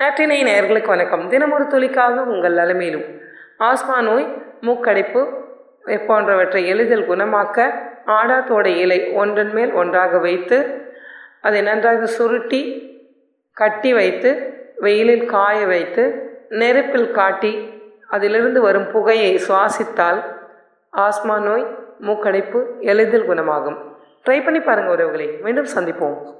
நற்றினை நேர்களுக்கு வணக்கம். தினமொரு துளிக்காக உங்கள் நலமேலும் ஆஸ்மா நோய் மூக்கடைப்பு போன்றவற்றை எளிதில் குணமாக்க ஆடாத்தோட இலை ஒன்றன் மேல் ஒன்றாக வைத்து அதை நன்றாக சுருட்டி கட்டி வைத்து வெயிலில் காய வைத்து நெருப்பில் காட்டி அதிலிருந்து வரும் புகையை சுவாசித்தால் ஆஸ்மா நோய் மூக்கடைப்பு எளிதில் குணமாகும். ட்ரை பண்ணி பாருங்கள் உறவுகளை. மீண்டும் சந்திப்போம்.